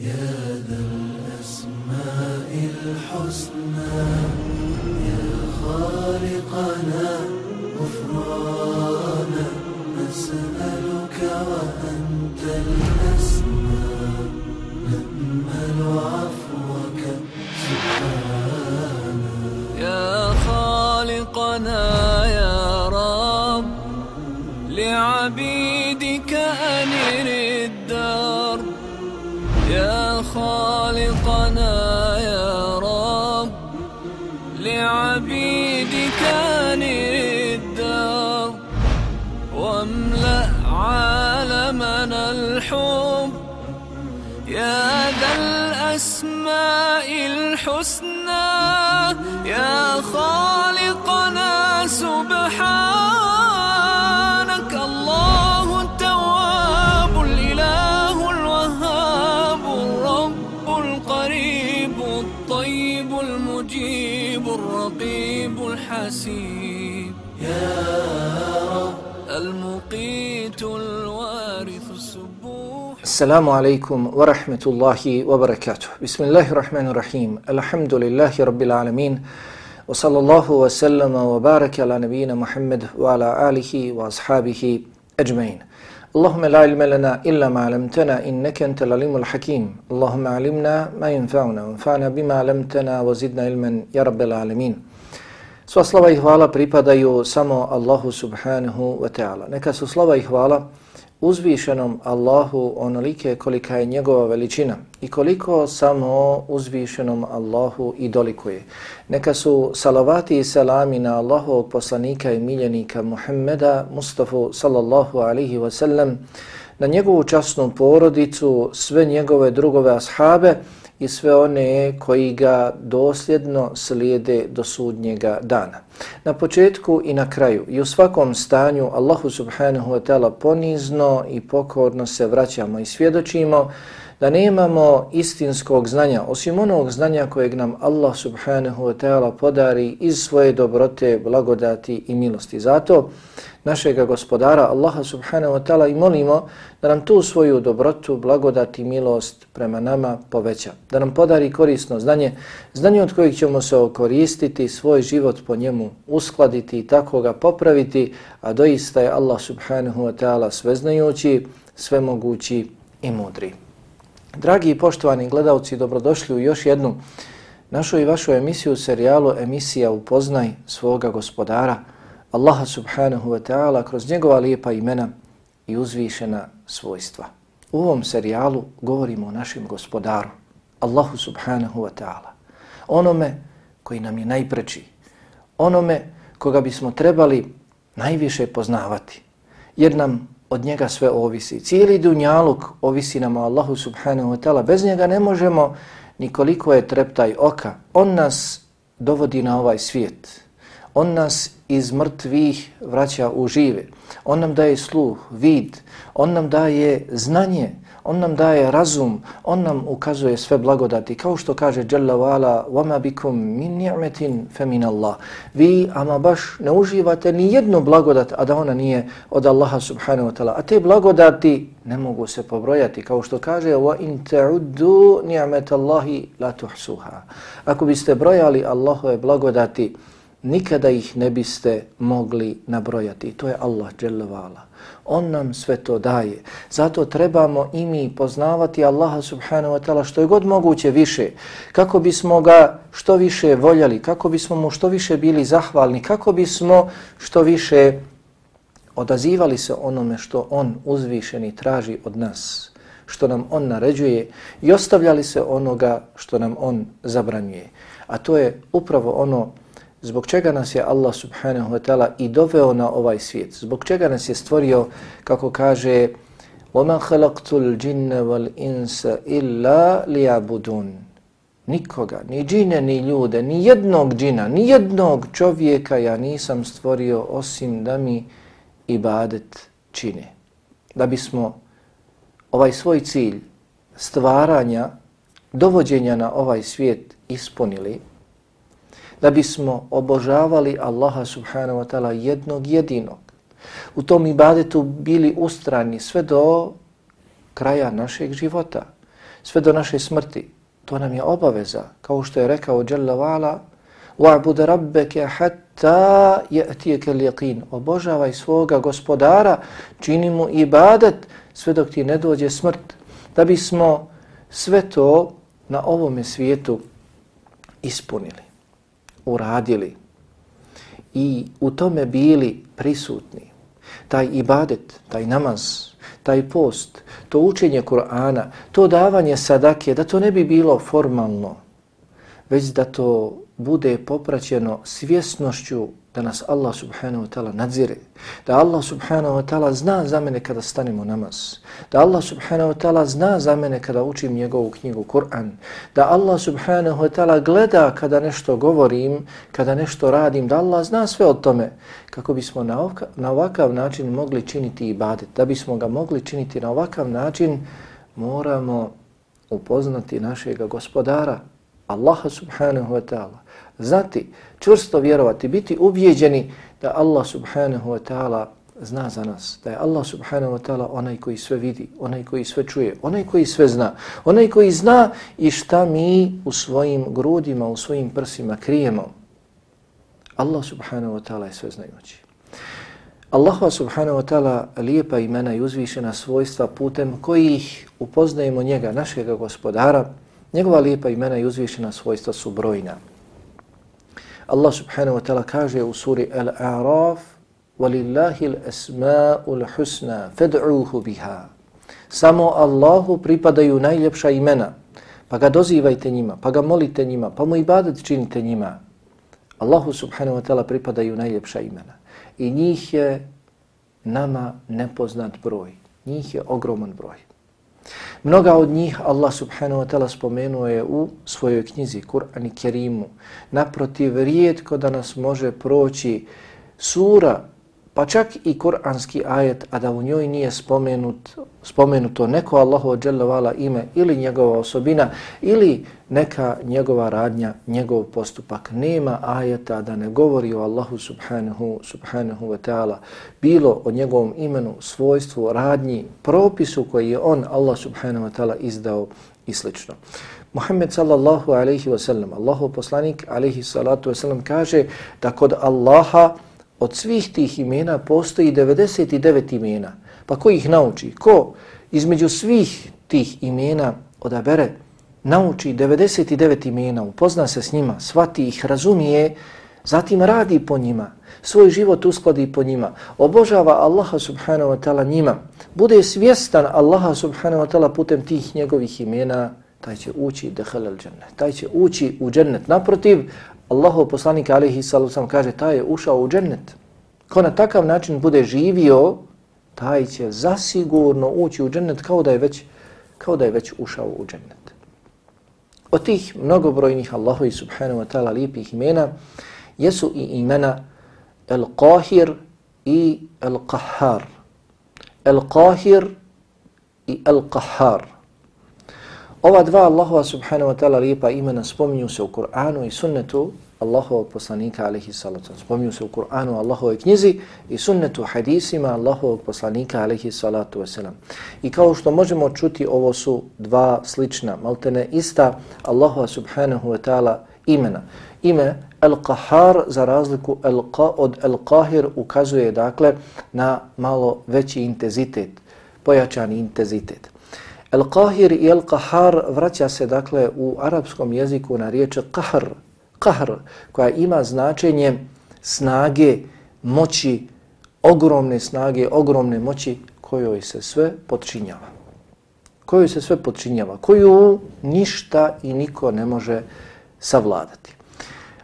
يا ذا الأسماء الحسنى يا خالقنا غفرانا نسألك وأنت الأسمى. الطيب المجيب الرقيب الحسيب. المقيت الوارث السبوح. السلام عليكم ورحمة الله وبركاته. بسم الله الرحمن الرحيم. الحمد لله رب العالمين. وصلى الله وسلم وبارك على نبينا محمد وعلى آله وأصحابه أجمعين. اللهم لا علم لنا إلا ما علمتنا إنك أنت العليم الحكيم اللهم علمنا ما ينفعنا وانفعنا بما علمتنا وزدنا علما يا رب العالمين Sva slava i hvala pripadaju samo Allahu subhanahu wa ta'ala. Neka su slava i hvala uzvišenom Allahu onolike kolika je njegova veličina i koliko samo uzvišenom Allahu i dolikuje. Neka su salavati i selami na Allahovog poslanika i miljenika Muhammeda Mustafa sallallahu alihi wasallam na njegovu časnu porodicu, sve njegove drugove ashabe, i sve one koji ga dosljedno slijede do sudnjega dana. Na početku i na kraju i u svakom stanju Allahu subhanahu wa ta'ala ponizno i pokorno se vraćamo i svjedočimo da nemamo istinskog znanja osim onog znanja kojeg nam Allah subhanahu wa ta'ala podari iz svoje dobrote, blagodati i milosti. Zato našega gospodara Allaha subhanahu wa ta'ala i molimo da nam tu svoju dobrotu, blagodati i milost prema nama poveća. Da nam podari korisno znanje, znanje od kojeg ćemo se okoristiti, svoj život po njemu uskladiti i tako ga popraviti, a doista je Allah subhanahu wa ta'ala sveznajući, svemogući i mudri. Dragi i poštovani gledalci, dobrodošli u još jednu našu i vašu emisiju, serijalu emisija Upoznaj svoga gospodara, Allaha subhanahu wa ta'ala, kroz njegova lijepa imena i uzvišena svojstva. U ovom serijalu govorimo o našem gospodaru, Allahu subhanahu wa ta'ala, onome koji nam je najpreči, onome koga bismo trebali najviše poznavati, jer nam od njega sve ovisi. Cijeli dunjaluk ovisi nam o Allahu subhanahu wa ta'ala. Bez njega ne možemo nikoliko je treptaj oka. On nas dovodi na ovaj svijet. On nas iz mrtvih vraća u žive. On nam daje sluh, vid. On nam daje znanje. On nam daje razum. On nam ukazuje sve blagodati. Kao što kaže Jalla wa'ala وَمَا بِكُمْ مِنْ نِعْمَةٍ فَمِنَ اللَّهِ Vi, ama baš ne uživate ni jednu blagodat, a da ona nije od Allaha subhanahu wa ta'ala. A te blagodati ne mogu se pobrojati. Kao što kaže وَإِنْ تَعُدُّ نِعْمَةَ اللَّهِ لَا تُحْسُوهَا Ako biste brojali Allahove blagodati, nikada ih ne biste mogli nabrojati. To je Allah dželevala. On nam sve to daje. Zato trebamo i mi poznavati Allaha subhanahu wa ta'ala što je god moguće više. Kako bismo ga što više voljeli, kako bismo mu što više bili zahvalni, kako bismo što više odazivali se onome što on uzvišeni traži od nas, što nam on naređuje i ostavljali se onoga što nam on zabranjuje. A to je upravo ono zbog čega nas je Allah subhanahu wa ta'ala i doveo na ovaj svijet, zbog čega nas je stvorio, kako kaže وَمَا خَلَقْتُ الْجِنَّ وَالْإِنسَ إِلَّا لِيَعْبُدُونَ Nikoga, ni džine, ni ljude, ni jednog džina, ni jednog čovjeka ja nisam stvorio osim da mi ibadet čine. Da bismo ovaj svoj cilj stvaranja, dovođenja na ovaj svijet ispunili, da bismo obožavali Allaha subhanahu wa ta'ala jednog jedinog. U tom ibadetu bili ustrani sve do kraja našeg života. sve do naše smrti. To nam je obaveza, kao što je rekao Jalla Vala, وَعْبُدَ رَبَّكَ حَتَّى يَأْتِيَكَ الْيَقِينَ Obožavaj svoga gospodara, čini mu ibadet sve dok ti ne dođe smrt. Da bismo sve to na ovome svijetu ispunili, uradili i u tome bili prisutni. Taj ibadet, taj namaz, taj post, to učenje Kur'ana, to davanje sadake, da to ne bi bilo formalno, već da to bude popraćeno svjesnošću da nas Allah subhanahu wa ta'ala nadzire, da Allah subhanahu wa ta'ala zna za mene kada stanimo namaz, da Allah subhanahu wa ta'ala zna za mene kada učim njegovu knjigu Kur'an, da Allah subhanahu wa ta'ala gleda kada nešto govorim, kada nešto radim, da Allah zna sve o tome, kako bismo na, ovka, na ovakav način mogli činiti ibadet, da bismo ga mogli činiti na ovakav način, moramo upoznati našega gospodara, Allaha subhanahu wa ta'ala, znati, čvrsto vjerovati, biti ubijeđeni da Allah subhanahu wa ta'ala zna za nas, da je Allah subhanahu wa ta'ala onaj koji sve vidi, onaj koji sve čuje, onaj koji sve zna, onaj koji zna i šta mi u svojim grudima, u svojim prsima krijemo. Allah subhanahu wa ta'ala je sve znajući. Allah subhanahu wa ta'ala lijepa imena i uzvišena svojstva putem kojih upoznajemo njega, našega gospodara, njegova lijepa imena i uzvišena svojstva su brojna. Allah subhanahu wa ta'ala kaže u suri Al-A'raf وَلِلَّهِ الْأَسْمَاءُ الْحُسْنَى فَدْعُوهُ بِهَا Samo Allahu pripadaju najljepša imena, pa ga dozivajte njima, pa ga molite njima, pa mu ibadet činite njima. Allahu subhanahu wa ta'ala pripadaju najljepša imena. I njih je nama nepoznat broj. Njih je ogroman broj. Mnoga od njih Allah subhanahu wa ta'ala spomenuo je u svojoj knjizi Kur'an i Kerimu. Naprotiv, rijetko da nas može proći sura pa čak i kuranski ajet, a da u njoj nije spomenut, spomenuto neko Allahu vala ime ili njegova osobina ili neka njegova radnja, njegov postupak. Nema ajeta da ne govori o Allahu subhanahu, subhanahu wa ta'ala bilo o njegovom imenu, svojstvu, radnji, propisu koji je on, Allah subhanahu wa ta'ala, izdao i slično. Muhammed sallallahu alaihi wa sallam, Allahu poslanik alaihi salatu wa sallam kaže da kod Allaha od svih tih imena postoji 99 imena. Pa ko ih nauči? Ko između svih tih imena odabere, nauči 99 imena, upozna se s njima, svati ih, razumije, zatim radi po njima, svoj život uskladi po njima, obožava Allaha subhanahu wa ta'ala njima, bude svjestan Allaha subhanahu wa ta'ala putem tih njegovih imena, taj će ući dehelel džennet, taj će ući u džennet. Naprotiv, Allahov poslanik alaihi sallam kaže taj je ušao u džennet. Ko na takav način bude živio, taj će zasigurno ući u džennet kao da je već, kao da je već ušao u džennet. Od tih mnogobrojnih Allahovi subhanahu wa ta'ala lijepih imena jesu i imena El-Qahir i El-Qahar. El-Qahir i El-Qahar. Ova dva Allahova subhanahu wa ta'ala lijepa imena spominju se u Kur'anu i sunnetu Allahovog poslanika alaihi salatu. Spominju se u Kur'anu Allahove knjizi i sunnetu hadisima Allahovog poslanika alaihi salatu wasalam. I kao što možemo čuti, ovo su dva slična, maltene ista Allahova subhanahu wa ta'ala imena. Ime Al-Qahar za razliku al od Al-Qahir ukazuje dakle na malo veći intenzitet, pojačani intenzitet. El Qahir i El Qahar vraća se dakle u arapskom jeziku na riječ Qahr, Qahr, koja ima značenje snage, moći, ogromne snage, ogromne moći kojoj se sve podčinjava. Kojoj se sve podčinjava, koju ništa i niko ne može savladati.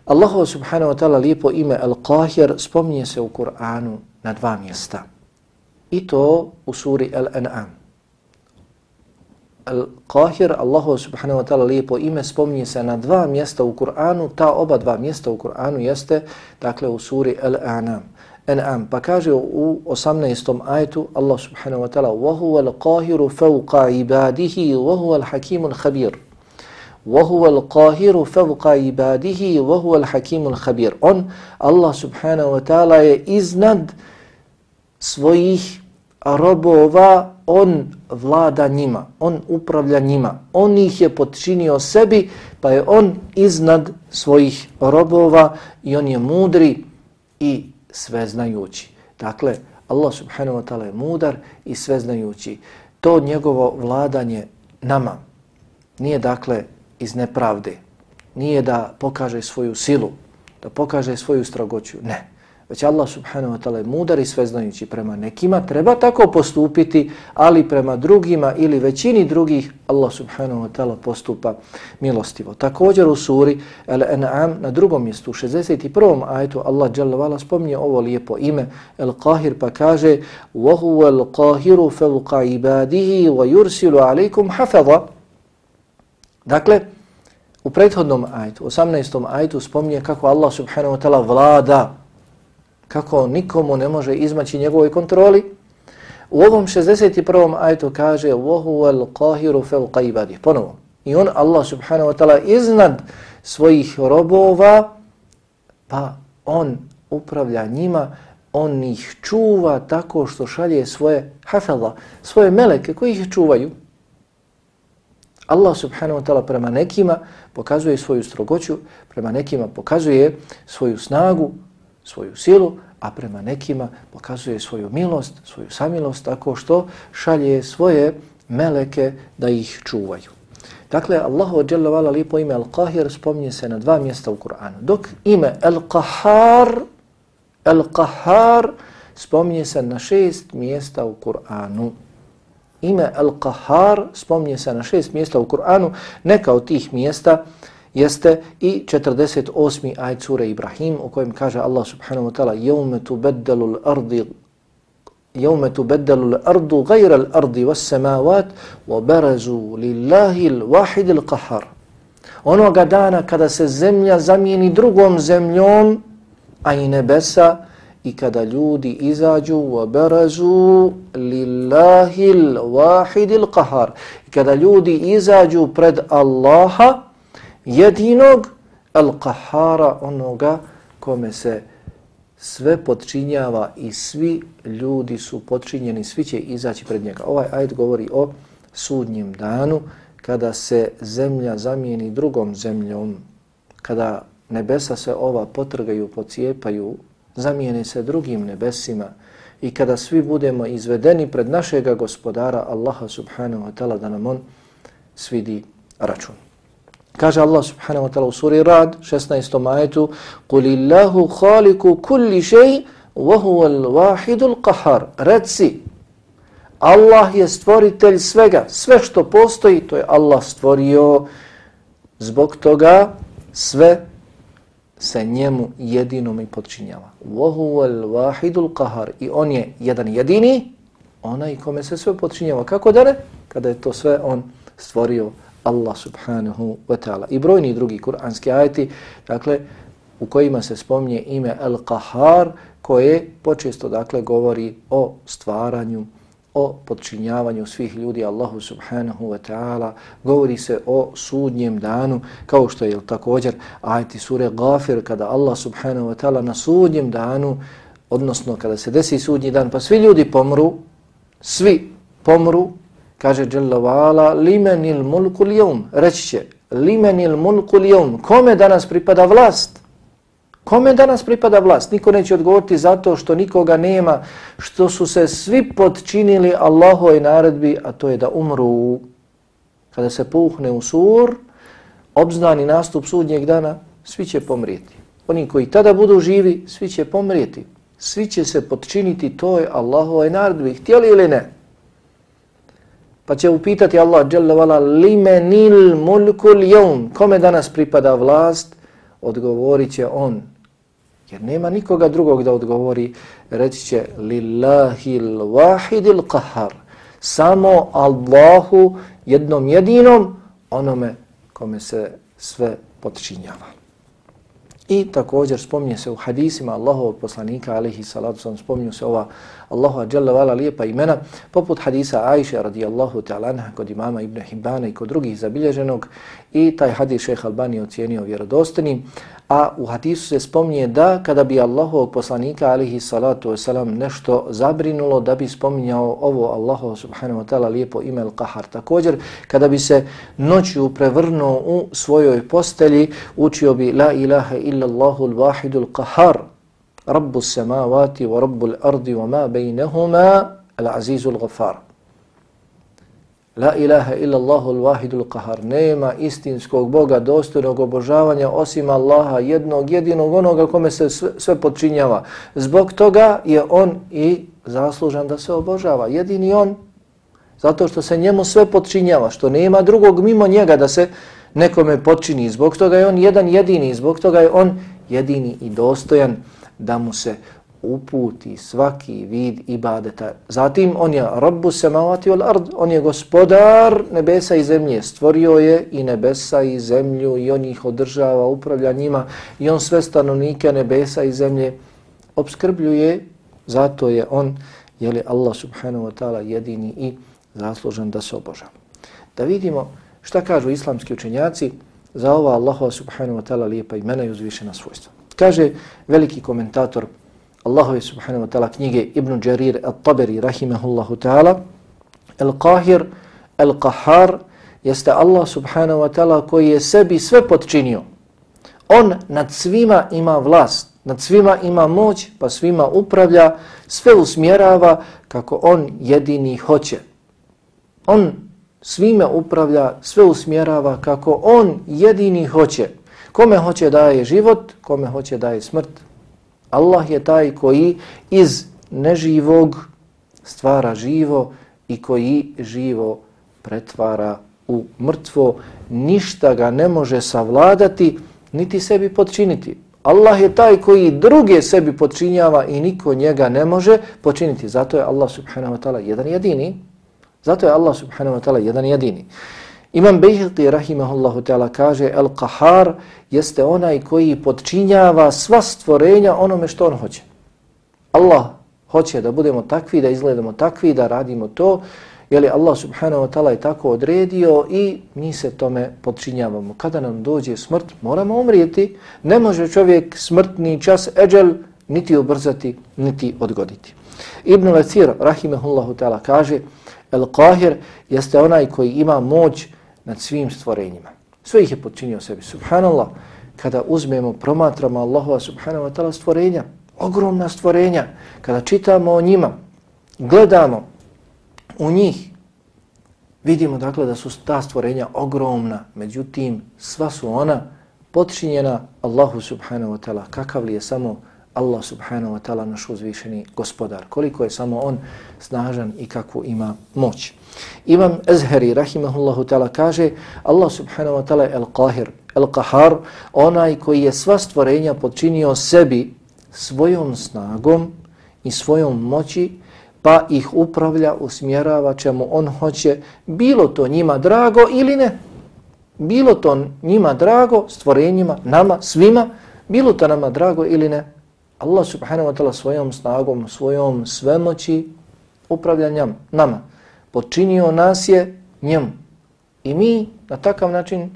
Allahu subhanahu wa ta'ala lijepo ime Al-Qahir spominje se u Kur'anu na dva mjesta. I to u suri Al-An'am. Al-Qahir, Allahu subhanahu wa ta'ala lijepo ime, spominje se na dva mjesta u Kur'anu, ta oba dva mjesta u Kur'anu jeste, dakle, u suri Al-An'am. An'am, pa kaže u 18. ajetu Allah subhanahu wa ta'ala وَهُوَ الْقَاهِرُ فَوْقَ عِبَادِهِ وَهُوَ الْحَكِيمُ الْخَبِيرُ وَهُوَ الْقَاهِرُ فَوْقَ عِبَادِهِ وَهُوَ الْحَكِيمُ الْخَبِيرُ On, Allah subhanahu wa ta'ala je iznad svojih robova on vlada njima, on upravlja njima, on ih je podčinio sebi, pa je on iznad svojih robova i on je mudri i sveznajući. Dakle, Allah subhanahu wa ta'ala je mudar i sveznajući. To njegovo vladanje nama nije dakle iz nepravde, nije da pokaže svoju silu, da pokaže svoju strogoću, ne već Allah subhanahu wa ta'ala je mudar i sveznajući prema nekima, treba tako postupiti, ali prema drugima ili većini drugih Allah subhanahu wa ta'ala postupa milostivo. Također u suri Al-An'am na drugom mjestu, 61. ajetu, Allah jalla vala spominje ovo lijepo ime Al-Qahir pa kaže وَهُوَ الْقَاهِرُ فَوْقَ عِبَادِهِ وَيُرْسِلُ عَلَيْكُمْ حَفَظًا Dakle, u prethodnom ajetu, 18. ajetu spominje kako Allah subhanahu wa ta'ala vlada kako nikomu ne može izmaći njegovoj kontroli. U ovom 61. ajetu kaže وَهُوَ الْقَاهِرُ فَوْقَ عِبَادِهِ Ponovo. I on, Allah subhanahu wa ta'ala, iznad svojih robova, pa on upravlja njima, on ih čuva tako što šalje svoje hafela, svoje meleke koji ih čuvaju. Allah subhanahu wa ta'ala prema nekima pokazuje svoju strogoću, prema nekima pokazuje svoju snagu, svoju silu, a prema nekima pokazuje svoju milost, svoju samilost tako što šalje svoje meleke da ih čuvaju. Dakle, Allahu Jalla vala lipo ime Al-Qahir spominje se na dva mjesta u Kur'anu. Dok ime Al-Qahar, Al-Qahar spominje se na šest mjesta u Kur'anu. Ime Al-Qahar spominje se na šest mjesta u Kur'anu. Neka od tih mjesta jeste i 48. ajd sure Ibrahim u kojem kaže Allah subhanahu wa ta'ala يَوْمَ تُبَدَّلُ الْأَرْضِ يَوْمَ تُبَدَّلُ الْأَرْضُ غَيْرَ الْأَرْضِ وَالسَّمَاوَاتِ وَبَرَزُوا لِلَّهِ الْوَاحِدِ الْقَحَرِ Onoga dana kada se zemlja zamijeni drugom zemljom, a i nebesa, i kada ljudi izađu وَبَرَزُوا لِلَّهِ الْوَاحِدِ الْقَحَرِ I kada ljudi izađu pred Allaha, jedinog al-kahara, onoga kome se sve podčinjava i svi ljudi su podčinjeni, svi će izaći pred njega. Ovaj ajd govori o sudnjem danu, kada se zemlja zamijeni drugom zemljom, kada nebesa se ova potrgaju, pocijepaju, zamijene se drugim nebesima i kada svi budemo izvedeni pred našega gospodara Allaha subhanahu wa ta'ala da nam on svidi račun. Kaže Allah subhanahu wa ta'ala u suri Rad, 16. majetu, قُلِ اللَّهُ خَالِكُ كُلِّ شَيْءٍ وَهُوَ الْوَاحِدُ الْقَحَرِ Reci, Allah je stvoritelj svega, sve što postoji, to je Allah stvorio, zbog toga sve se njemu jedinom i podčinjava. وَهُوَ الْوَاحِدُ الْقَحَرِ I on je jedan jedini, onaj kome se sve podčinjava. Kako da ne? Kada je to sve on stvorio Allah subhanahu wa ta'ala. I brojni drugi kuranski ajeti, dakle, u kojima se spomnje ime Al-Qahar, koje počesto, dakle, govori o stvaranju, o podčinjavanju svih ljudi Allahu subhanahu wa ta'ala, govori se o sudnjem danu, kao što je također ajeti sure Gafir, kada Allah subhanahu wa ta'ala na sudnjem danu, odnosno kada se desi sudnji dan, pa svi ljudi pomru, svi pomru, Kaže Jalla limenil mulku lijum. Reći će, limenil mulku lijum. Kome danas pripada vlast? Kome danas pripada vlast? Niko neće odgovoriti zato što nikoga nema, što su se svi podčinili Allahoj naredbi, a to je da umru. Kada se puhne u sur, obznani nastup sudnjeg dana, svi će pomrijeti. Oni koji tada budu živi, svi će pomrijeti. Svi će se podčiniti toj Allahoj naredbi, htjeli ili ne? Pa će upitati Allah dželle vala limenil mulkul yawm, kome danas pripada vlast? Odgovorit će on. Jer nema nikoga drugog da odgovori, reći će lillahil wahidil qahar. Samo Allahu jednom jedinom onome kome se sve podčinjava. I također spominje se u hadisima Allahovog poslanika, alaihi salatu sam, spominju se ova Allahova dželle vala lijepa imena, poput hadisa Ajše radijallahu ta'ala anha kod imama Ibn Hibbana i kod drugih zabilježenog. I taj hadis šeha Albani ocijenio vjerodostanim, a u hadisu se spominje da kada bi Allahovog poslanika alihi salatu wasalam nešto zabrinulo da bi spominjao ovo Allaho subhanahu wa ta'ala lijepo ime Al-Qahar. Također kada bi se noću prevrnuo u svojoj postelji učio bi La ilaha illallahu al-wahidu al-Qahar Rabbu samavati wa Rabbu al-ardi wa ma bejnehuma al-azizu al-Ghafar. La ilaha illa Allahu al-wahidul qahar. Nema istinskog Boga dostojnog obožavanja osim Allaha, jednog jedinog onoga kome se sve, sve podčinjava. Zbog toga je on i zaslužan da se obožava. Jedini on, zato što se njemu sve podčinjava, što nema drugog mimo njega da se nekome podčini. Zbog toga je on jedan jedini, zbog toga je on jedini i dostojan da mu se uputi svaki vid ibadeta. Zatim on je Rabbu samavati wal ard, on je gospodar nebesa i zemlje. Stvorio je i nebesa i zemlju i on ih održava, upravlja njima i on sve stanovnike nebesa i zemlje obskrbljuje. Zato je on, je li Allah subhanahu wa ta'ala jedini i zaslužen da se obožava. Da vidimo šta kažu islamski učenjaci za ova Allaha subhanahu wa ta'ala lijepa imena i uzvišena svojstva. Kaže veliki komentator Allahove subhanahu wa ta'ala knjige Ibn Jarir al-Taberi rahimahullahu ta'ala Al-Qahir, Al-Qahar jeste Allah subhanahu wa ta'ala koji je sebi sve podčinio. On nad svima ima vlast, nad svima ima moć, pa svima upravlja, sve usmjerava kako on jedini hoće. On svime upravlja, sve usmjerava kako on jedini hoće. Kome hoće daje život, kome hoće daje smrt, Allah je taj koji iz neživog stvara živo i koji živo pretvara u mrtvo. Ništa ga ne može savladati niti sebi podčiniti. Allah je taj koji druge sebi podčinjava i niko njega ne može počiniti. Zato je Allah subhanahu wa ta'ala jedan jedini. Zato je Allah subhanahu wa ta'ala jedan jedini. Imam Bejhilti rahimahullahu ta'ala kaže Al-Qahar jeste onaj koji podčinjava sva stvorenja onome što on hoće. Allah hoće da budemo takvi, da izgledamo takvi, da radimo to, je li Allah subhanahu wa ta'ala je tako odredio i mi se tome podčinjavamo. Kada nam dođe smrt, moramo umrijeti. Ne može čovjek smrtni čas eđel niti ubrzati, niti odgoditi. Ibn Lathir rahimahullahu ta'ala kaže Al-Qahir jeste onaj koji ima moć nad svim stvorenjima. Sve ih je podčinio sebi. Subhanallah, kada uzmemo, promatramo Allahova subhanahu wa ta'ala stvorenja, ogromna stvorenja, kada čitamo o njima, gledamo u njih, vidimo dakle da su ta stvorenja ogromna, međutim sva su ona podčinjena Allahu subhanahu wa ta'ala. Kakav li je samo Allah subhanahu wa ta'ala naš uzvišeni gospodar. Koliko je samo on snažan i kakvu ima moć. Imam Ezheri rahimahullahu ta'ala kaže Allah subhanahu wa ta'ala el-qahir, el-qahar, onaj koji je sva stvorenja podčinio sebi svojom snagom i svojom moći pa ih upravlja, usmjerava čemu on hoće, bilo to njima drago ili ne. Bilo to njima drago, stvorenjima, nama, svima, bilo to nama drago ili ne. Allah subhanahu wa ta'ala svojom snagom, svojom svemoći upravlja nama. Počinio nas je njemu. I mi na takav način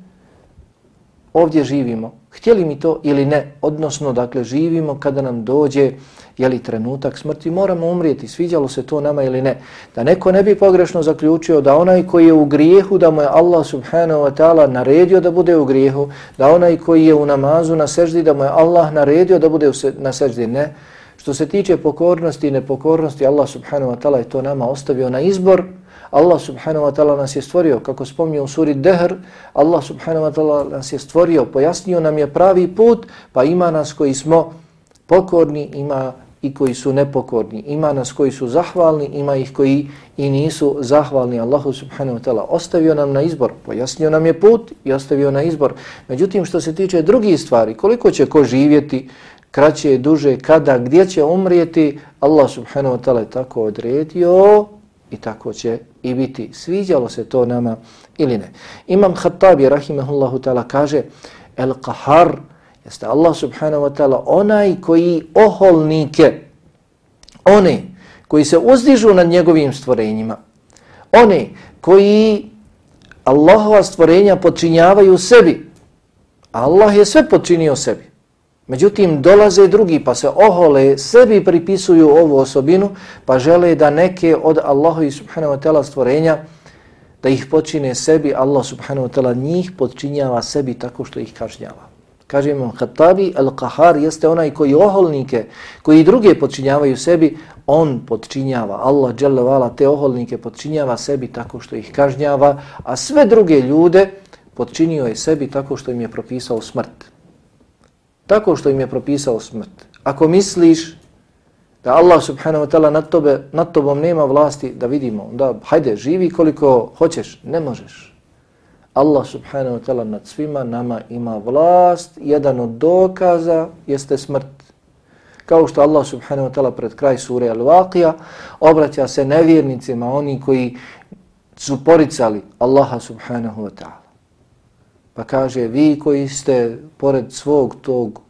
ovdje živimo. Htjeli mi to ili ne, odnosno dakle živimo kada nam dođe je li trenutak smrti, moramo umrijeti, sviđalo se to nama ili ne. Da neko ne bi pogrešno zaključio da onaj koji je u grijehu, da mu je Allah subhanahu wa ta'ala naredio da bude u grijehu, da onaj koji je u namazu na seždi, da mu je Allah naredio da bude na seždi, ne. Što se tiče pokornosti i nepokornosti, Allah subhanahu wa ta'ala je to nama ostavio na izbor, Allah subhanahu wa ta'ala nas je stvorio, kako spomnio u suri Dehr, Allah subhanahu wa ta'ala nas je stvorio, pojasnio nam je pravi put, pa ima nas koji smo pokorni, ima i koji su nepokorni. Ima nas koji su zahvalni, ima ih koji i nisu zahvalni. Allahu subhanahu wa ta'ala ostavio nam na izbor, pojasnio nam je put i ostavio na izbor. Međutim, što se tiče drugih stvari, koliko će ko živjeti, kraće, duže, kada, gdje će umrijeti, Allah subhanahu wa ta'ala je tako odredio i tako će i biti. Sviđalo se to nama ili ne. Imam Khattabi, rahimahullahu ta'ala, kaže El Qahar, jeste Allah subhanahu wa ta'ala onaj koji oholnike, one koji se uzdižu nad njegovim stvorenjima, one koji Allahova stvorenja počinjavaju sebi, Allah je sve počinio sebi. Međutim, dolaze drugi pa se ohole, sebi pripisuju ovu osobinu, pa žele da neke od Allahovi subhanahu wa ta'ala stvorenja, da ih počine sebi, Allah subhanahu wa ta'ala njih počinjava sebi tako što ih kažnjava. Kaže imam Khattabi, Al-Qahar jeste onaj koji oholnike, koji druge podčinjavaju sebi, on podčinjava, Allah dželevala te oholnike podčinjava sebi tako što ih kažnjava, a sve druge ljude podčinio je sebi tako što im je propisao smrt tako što im je propisao smrt. Ako misliš da Allah subhanahu wa ta'ala nad, tobe, nad tobom nema vlasti, da vidimo, da hajde, živi koliko hoćeš, ne možeš. Allah subhanahu wa ta'ala nad svima nama ima vlast, jedan od dokaza jeste smrt. Kao što Allah subhanahu wa ta'ala pred kraj sure Al-Waqija obraća se nevjernicima, oni koji su poricali Allaha subhanahu wa ta'ala. Pa kaže, vi koji ste pored svog tog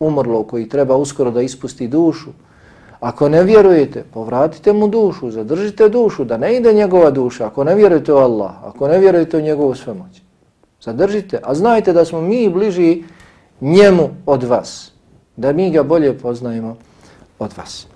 umrlo koji treba uskoro da ispusti dušu, ako ne vjerujete, povratite mu dušu, zadržite dušu, da ne ide njegova duša, ako ne vjerujete u Allah, ako ne vjerujete u njegovu svemoć. Zadržite, a znajte da smo mi bliži njemu od vas, da mi ga bolje poznajemo od vas.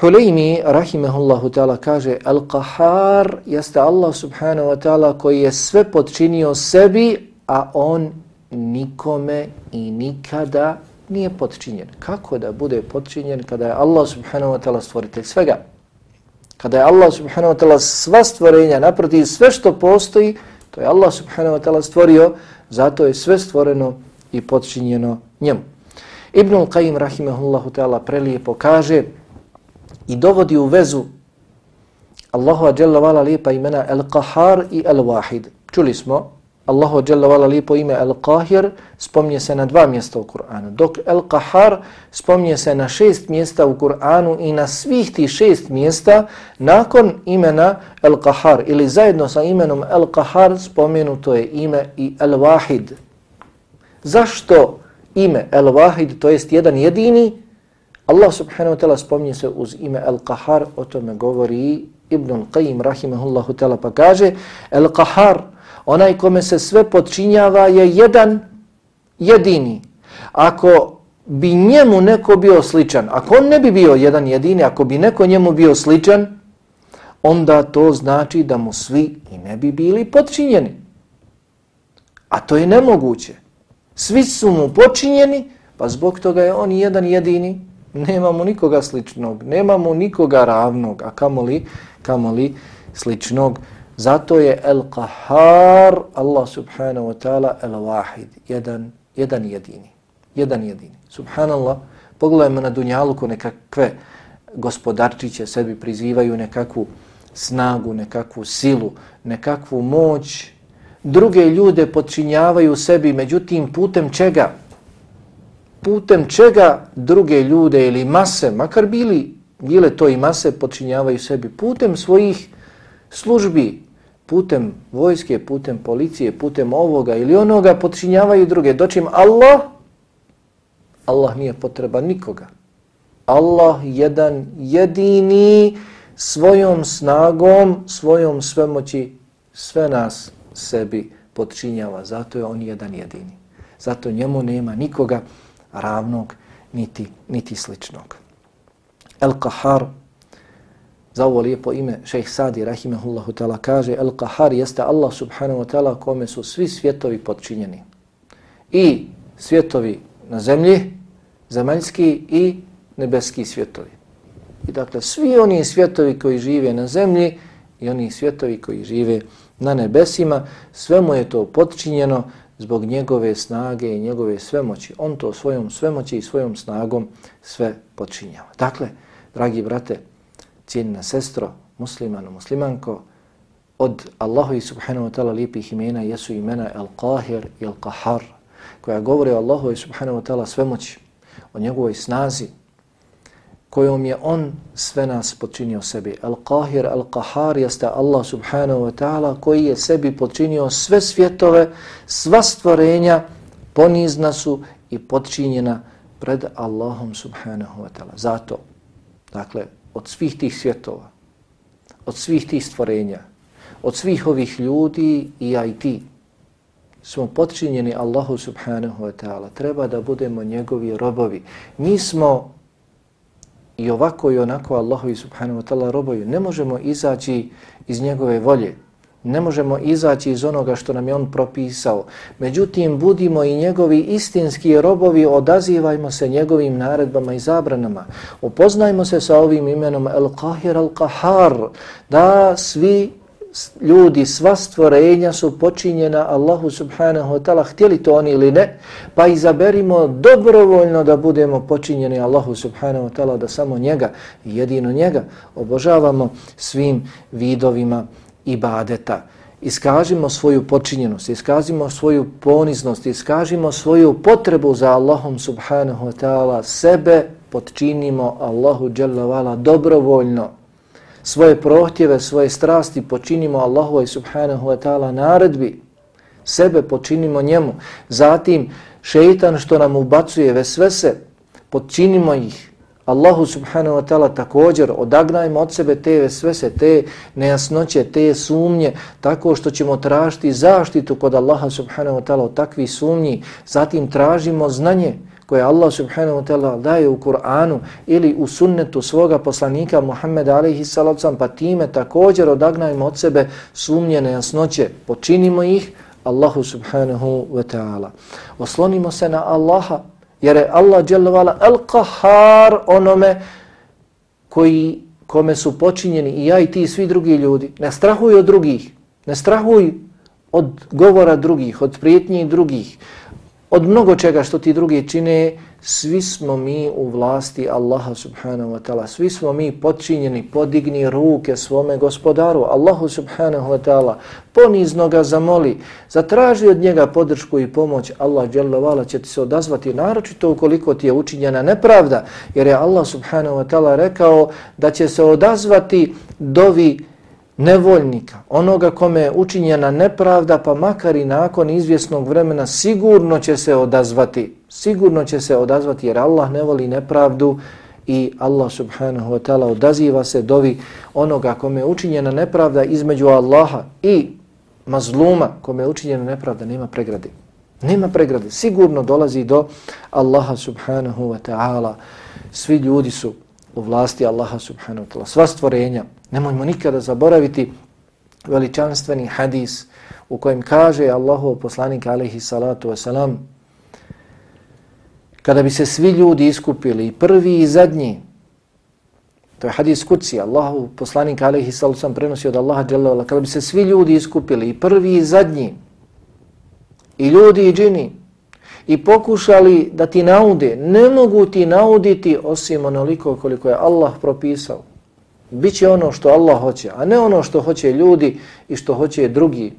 Huleymi, rahimehullahu ta'ala, kaže Al-Qahar jeste Allah subhanahu wa ta'ala koji je sve podčinio sebi, a on nikome i nikada nije podčinjen. Kako da bude podčinjen kada je Allah subhanahu wa ta'ala stvoritelj svega? Kada je Allah subhanahu wa ta'ala sva stvorenja, naprotiv sve što postoji, to je Allah subhanahu wa ta'ala stvorio, zato je sve stvoreno i podčinjeno njemu. Ibnul Qayyim rahimahullahu ta'ala prelijepo kaže, i dovodi u vezu Allahu Jalla vala lijepa imena Al-Qahar i Al-Wahid. Čuli smo, Allahu dželle vala lipo ime El Qahir spomnje se na dva mjesta u Kur'anu, dok El Qahar spomnje se na šest mjesta u Kur'anu i na svih tih šest mjesta nakon imena El Qahar ili zajedno sa imenom El Qahar spomenuto je ime i El Wahid. Zašto ime El Wahid, to jest jedan jedini, Allah subhanahu wa ta'ala spomnje se uz ime El Qahar, o tome govori Ibn Qayyim rahimahullahu ta'ala pa kaže El Qahar onaj kome se sve podčinjava je jedan jedini. Ako bi njemu neko bio sličan, ako on ne bi bio jedan jedini, ako bi neko njemu bio sličan, onda to znači da mu svi i ne bi bili podčinjeni. A to je nemoguće. Svi su mu počinjeni, pa zbog toga je on jedan jedini, nemamo nikoga sličnog, nemamo nikoga ravnog, a kamoli, kamoli sličnog. Zato je El-Qahar, Allah subhanahu wa ta'ala, El-Wahid, jedan, jedan jedini. Jedan jedini. Subhanallah, pogledajmo na Dunjaluku nekakve gospodarčiće sebi prizivaju nekakvu snagu, nekakvu silu, nekakvu moć. Druge ljude podčinjavaju sebi, međutim, putem čega? putem čega druge ljude ili mase, makar bili, bile to i mase, podčinjavaju sebi, putem svojih službi, putem vojske, putem policije, putem ovoga ili onoga, počinjavaju druge. Dočim Allah, Allah nije potreba nikoga. Allah jedan, jedini, svojom snagom, svojom svemoći, sve nas sebi podčinjava. Zato je on jedan jedini. Zato njemu nema nikoga ravnog niti, niti sličnog. El-Kahar, za ovo lijepo ime, šejh Sadi, rahimehullahu ta'ala, kaže El-Kahar jeste Allah subhanahu wa ta'ala kome su svi svjetovi podčinjeni. I svjetovi na zemlji, zemaljski i nebeski svjetovi. I dakle, svi oni svjetovi koji žive na zemlji i oni svjetovi koji žive na nebesima, sve mu je to podčinjeno, zbog njegove snage i njegove svemoći. On to svojom svemoći i svojom snagom sve podčinjava. Dakle, dragi brate, cijenina sestro, muslimano, muslimanko, od Allahovi i subhanahu wa ta'ala lijepih imena jesu imena Al-Qahir i Al-Qahar, koja govore o Allahu subhanahu wa ta'ala svemoći, o njegovoj snazi, kojom je on sve nas počinio sebi. Al-Qahir, Al-Qahar jeste Allah subhanahu wa ta'ala koji je sebi počinio sve svjetove, sva stvorenja ponizna su i podčinjena pred Allahom subhanahu wa ta'ala. Zato, dakle, od svih tih svjetova, od svih tih stvorenja, od svih ovih ljudi i ja i ti, smo podčinjeni Allahu subhanahu wa ta'ala. Treba da budemo njegovi robovi. Mi smo i ovako i onako Allahu subhanahu wa ta'ala robovi. Ne možemo izaći iz njegove volje. Ne možemo izaći iz onoga što nam je on propisao. Međutim, budimo i njegovi istinski robovi, odazivajmo se njegovim naredbama i zabranama. Upoznajmo se sa ovim imenom El-Kahir Al-Kahar, da svi ljudi, sva stvorenja su počinjena Allahu subhanahu wa ta'ala, htjeli to oni ili ne, pa izaberimo dobrovoljno da budemo počinjeni Allahu subhanahu wa ta'ala, da samo njega, jedino njega, obožavamo svim vidovima ibadeta. Iskažimo svoju počinjenost, iskažimo svoju poniznost, iskažimo svoju potrebu za Allahom subhanahu wa ta'ala, sebe podčinimo Allahu dželavala dobrovoljno, svoje prohtjeve, svoje strasti počinimo Allahu i subhanahu wa ta'ala naredbi, sebe počinimo njemu, zatim šeitan što nam ubacuje ve sve podčinimo počinimo ih, Allahu subhanahu wa ta'ala također odagnajmo od sebe te sve se, te nejasnoće, te sumnje, tako što ćemo tražiti zaštitu kod Allaha subhanahu wa ta'ala od takvih sumnji, zatim tražimo znanje, koje Allah subhanahu wa ta'ala daje u Kur'anu ili u sunnetu svoga poslanika Muhammeda alaihi salacom, pa time također odagnajmo od sebe sumnje, nejasnoće, počinimo ih Allahu subhanahu wa ta'ala. Oslonimo se na Allaha, jer je Allah dželovala al-kahar onome koji, kome su počinjeni i ja i ti i svi drugi ljudi. Ne strahuj od drugih, ne strahuj od govora drugih, od prijetnji drugih, od mnogo čega što ti drugi čine, svi smo mi u vlasti Allaha subhanahu wa ta'ala. Svi smo mi podčinjeni, podigni ruke svome gospodaru, Allahu subhanahu wa ta'ala. Ponizno ga zamoli, zatraži od njega podršku i pomoć. Allah dželavala će ti se odazvati, naročito ukoliko ti je učinjena nepravda. Jer je Allah subhanahu wa ta'ala rekao da će se odazvati dovi nevoljnika, onoga kome je učinjena nepravda, pa makar i nakon izvjesnog vremena sigurno će se odazvati. Sigurno će se odazvati jer Allah ne voli nepravdu i Allah subhanahu wa ta'ala odaziva se dovi onoga kome je učinjena nepravda između Allaha i mazluma kome je učinjena nepravda, nema pregrade. Nema pregrade. Sigurno dolazi do Allaha subhanahu wa ta'ala. Svi ljudi su u vlasti Allaha subhanahu wa ta'ala. Sva stvorenja, Nemojmo nikada zaboraviti veličanstveni hadis u kojem kaže Allahu poslanik alaihi salatu wasalam kada bi se svi ljudi iskupili, prvi i zadnji, to je hadis kuci, Allahu poslanik alaihi salatu wasalam prenosi od Allaha dželavala, kada bi se svi ljudi iskupili, prvi i zadnji, i ljudi i džini, i pokušali da ti naude, ne mogu ti nauditi osim onoliko koliko je Allah propisao. Biće ono što Allah hoće, a ne ono što hoće ljudi i što hoće drugi,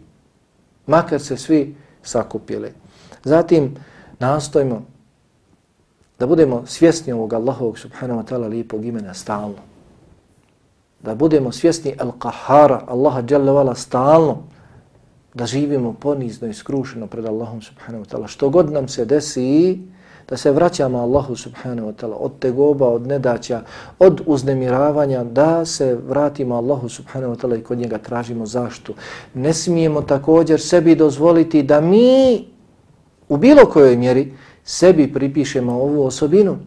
makar se svi sakupili. Zatim nastojimo da budemo svjesni ovog Allahovog subhanahu wa ta'ala lijepog imena stalno. Da budemo svjesni al-kahara, Allaha jalla vala stalno. Da živimo ponizno i skrušeno pred Allahom subhanahu wa ta'ala. Što god nam se desi, da se vraćamo Allahu subhanahu wa ta'ala od tegoba, od nedaća, od uznemiravanja, da se vratimo Allahu subhanahu wa ta'ala i kod njega tražimo zaštu. Ne smijemo također sebi dozvoliti da mi u bilo kojoj mjeri sebi pripišemo ovu osobinu,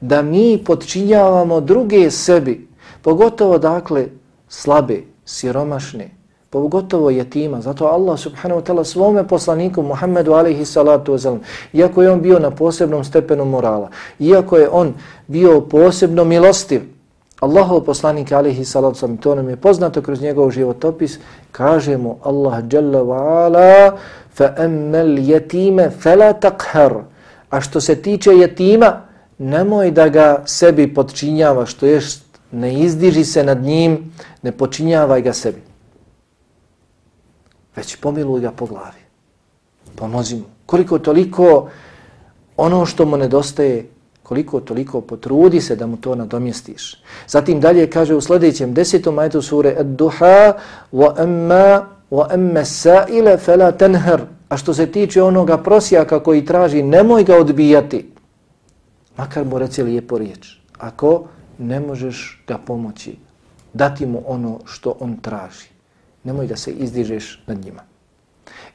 da mi podčinjavamo druge sebi, pogotovo dakle slabe, siromašne, pogotovo jetima. Zato Allah subhanahu wa ta'ala svome poslaniku Muhammedu alaihi salatu wasalam, iako je on bio na posebnom stepenu morala, iako je on bio posebno milostiv, Allahov poslanik alaihi salatu wasalam, to nam je poznato kroz njegov životopis, kaže mu Allah jalla wa ala fa emmel jetime fela takhar. A što se tiče jetima, nemoj da ga sebi podčinjava, što je ne izdiži se nad njim, ne počinjavaj ga sebi već pomiluj ga po glavi. Pomozi mu. Koliko toliko ono što mu nedostaje, koliko toliko potrudi se da mu to nadomjestiš. Zatim dalje kaže u sljedećem desetom ajtu sure Ad-duha wa amma wa amma sa'ila fala tanhar A što se tiče onoga prosjaka koji traži, nemoj ga odbijati. Makar mu reci lijepo riječ. Ako ne možeš ga pomoći, dati mu ono što on traži. Nemoj da se izdižeš nad njima.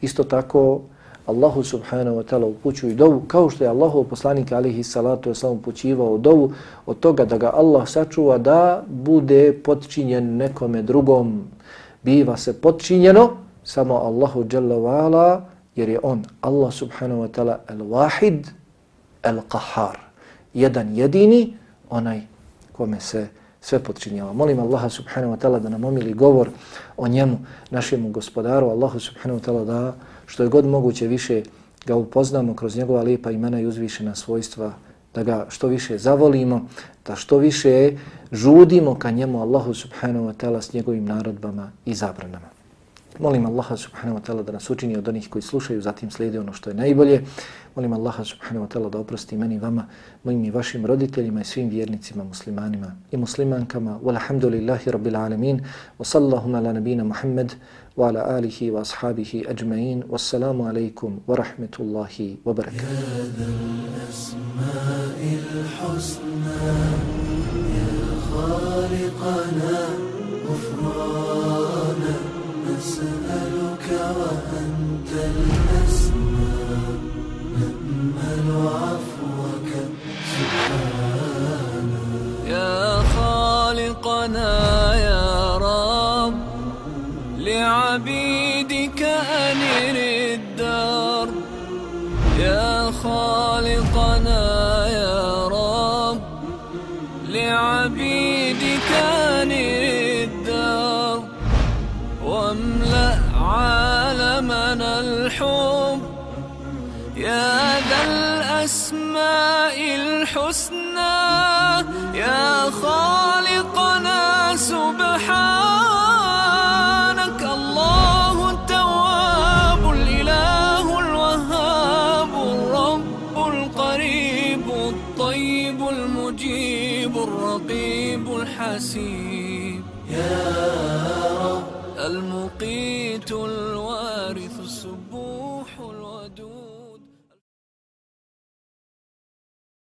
Isto tako, Allahu subhanahu wa ta'ala upućuju dovu, kao što je Allahu poslanik alihi salatu wasalam upućivao dovu od toga da ga Allah sačuva da bude podčinjen nekome drugom. Biva se podčinjeno samo Allahu jalla wa'ala jer je on, Allah subhanahu wa ta'ala, el-wahid, el-qahar. Jedan jedini, onaj kome se sve podčinjava. Molim Allaha subhanahu wa ta'ala da nam omili govor o njemu, našemu gospodaru, Allahu subhanahu wa ta'ala da što je god moguće više ga upoznamo kroz njegova lijepa imena i uzvišena svojstva, da ga što više zavolimo, da što više žudimo ka njemu Allahu subhanahu wa ta'ala s njegovim narodbama i zabranama. Molim Allaha subhanahu wa ta'ala da nas učini od onih koji slušaju, zatim slijede ono što je najbolje. Molim Allaha subhanahu wa ta'ala da oprosti meni vama, mojim i vašim roditeljima i svim vjernicima, muslimanima i muslimankama. Walhamdulillahi rabbil alamin. Wa sallahuma ala nabina Muhammed wa ala alihi wa ashabihi ajma'in. Wassalamu alaikum wa rahmetullahi wa barakatuh. نسألك وأنت الأسمى نأمل عفوك الحسنى يا خالقنا سبحانك الله التواب الإله الوهاب الرب القريب الطيب المجيب الرقيب الحسيب.